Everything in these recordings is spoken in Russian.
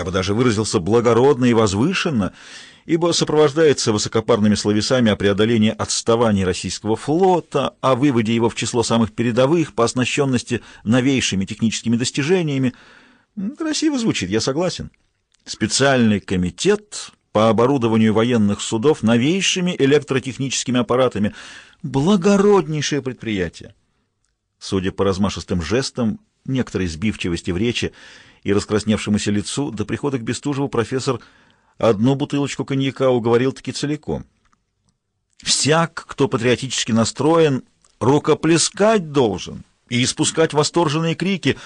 я бы даже выразился благородно и возвышенно, ибо сопровождается высокопарными словесами о преодолении отставаний российского флота, о выводе его в число самых передовых по оснащенности новейшими техническими достижениями. Красиво звучит, я согласен. Специальный комитет по оборудованию военных судов новейшими электротехническими аппаратами. Благороднейшее предприятие. Судя по размашистым жестам, некоторой сбивчивости в речи и раскрасневшемуся лицу, до прихода к Бестужеву профессор одну бутылочку коньяка уговорил-таки целиком. Всяк, кто патриотически настроен, рукоплескать должен и испускать восторженные крики.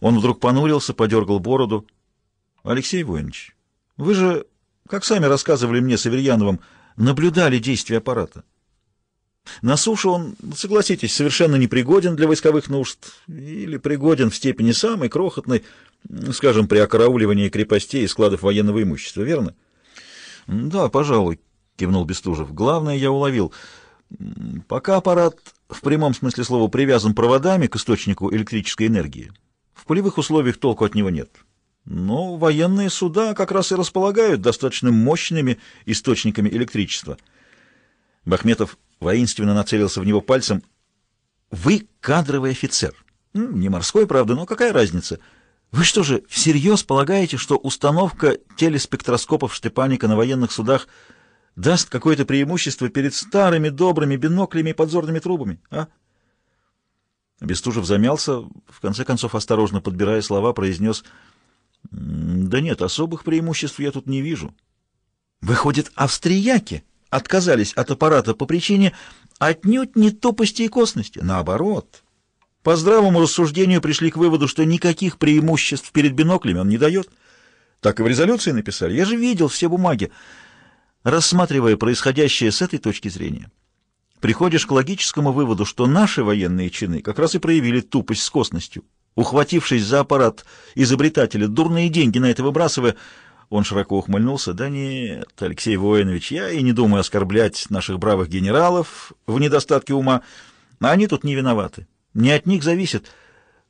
Он вдруг понурился, подергал бороду. — Алексей Воинович, вы же, как сами рассказывали мне с Аверьяновым, наблюдали действия аппарата. На суше он, согласитесь, совершенно непригоден для войсковых нужд или пригоден в степени самой крохотной, скажем, при окарауливании крепостей и складов военного имущества, верно? — Да, пожалуй, — кивнул Бестужев. — Главное я уловил. Пока аппарат в прямом смысле слова привязан проводами к источнику электрической энергии, в полевых условиях толку от него нет. Но военные суда как раз и располагают достаточно мощными источниками электричества. Бахметов воинственно нацелился в него пальцем. «Вы кадровый офицер. Не морской, правда, но какая разница?» Вы что же, всерьез полагаете, что установка телеспектроскопов Штепаника на военных судах даст какое-то преимущество перед старыми добрыми биноклями и подзорными трубами, а? Бестужев замялся, в конце концов, осторожно подбирая слова, произнес, «Да нет, особых преимуществ я тут не вижу». Выходит, австрияки отказались от аппарата по причине отнюдь не тупости и косности, наоборот. По здравому рассуждению пришли к выводу, что никаких преимуществ перед биноклями он не дает. Так и в резолюции написали. Я же видел все бумаги. Рассматривая происходящее с этой точки зрения, приходишь к логическому выводу, что наши военные чины как раз и проявили тупость с косностью. Ухватившись за аппарат изобретателя, дурные деньги на это выбрасывая, он широко ухмыльнулся. «Да нет, Алексей Воинович, я и не думаю оскорблять наших бравых генералов в недостатке ума, а они тут не виноваты. Не от них зависит.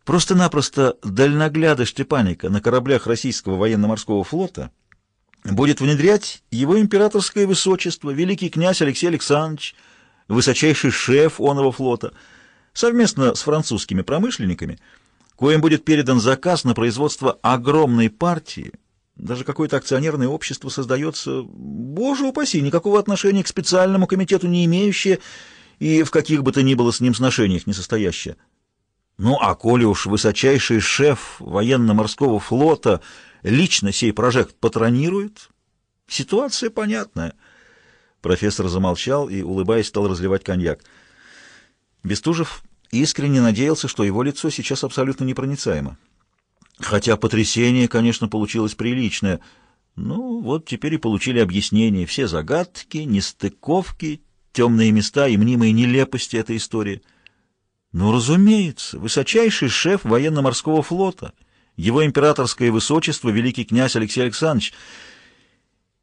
Просто-напросто дальногляды Штепаника на кораблях российского военно-морского флота будет внедрять его императорское высочество, великий князь Алексей Александрович, высочайший шеф оного флота, совместно с французскими промышленниками, коим будет передан заказ на производство огромной партии, даже какое-то акционерное общество создается, боже упаси, никакого отношения к специальному комитету не имеющее, и в каких бы то ни было с ним сношениях не состоящая. Ну, а коли уж высочайший шеф военно-морского флота лично сей прожект патронирует, ситуация понятная. Профессор замолчал и, улыбаясь, стал разливать коньяк. Бестужев искренне надеялся, что его лицо сейчас абсолютно непроницаемо. Хотя потрясение, конечно, получилось приличное. Ну, вот теперь и получили объяснение. Все загадки, нестыковки, темные места и мнимые нелепости этой истории. Ну, разумеется, высочайший шеф военно-морского флота, его императорское высочество, великий князь Алексей Александрович,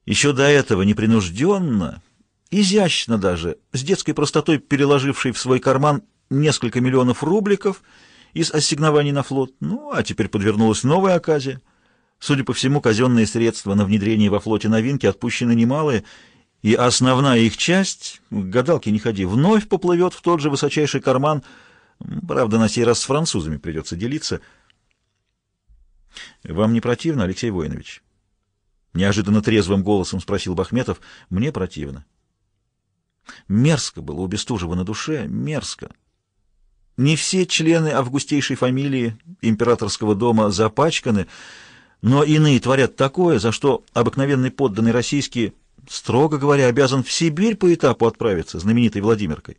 еще до этого непринужденно, изящно даже, с детской простотой переложивший в свой карман несколько миллионов рубликов из ассигнований на флот. Ну, а теперь подвернулась новая оказия. Судя по всему, казенные средства на внедрение во флоте новинки отпущены немалые, и основная их часть, гадалки не ходи, вновь поплывет в тот же высочайший карман, правда, на сей раз с французами придется делиться. «Вам не противно, Алексей Воинович?» Неожиданно трезвым голосом спросил Бахметов. «Мне противно». Мерзко было у Бестужева на душе, мерзко. Не все члены августейшей фамилии императорского дома запачканы, но иные творят такое, за что обыкновенный подданный российский строго говоря, обязан в Сибирь по этапу отправиться, знаменитой Владимиркой.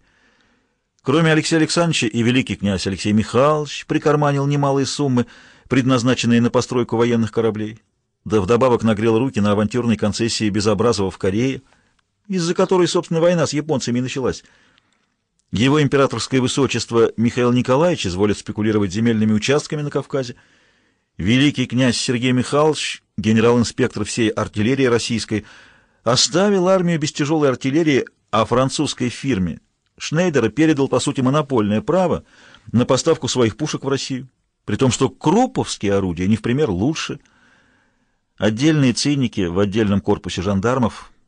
Кроме Алексея Александровича и великий князь Алексей Михайлович прикарманил немалые суммы, предназначенные на постройку военных кораблей, да вдобавок нагрел руки на авантюрной концессии Безобразова в Корее, из-за которой, собственно, война с японцами и началась. Его императорское высочество Михаил Николаевич изволит спекулировать земельными участками на Кавказе. Великий князь Сергей Михайлович, генерал-инспектор всей артиллерии российской, оставил армию без тяжелой артиллерии, а французской фирме Шнейдера передал, по сути, монопольное право на поставку своих пушек в Россию, при том, что круповские орудия не в пример лучше. Отдельные циники в отдельном корпусе жандармов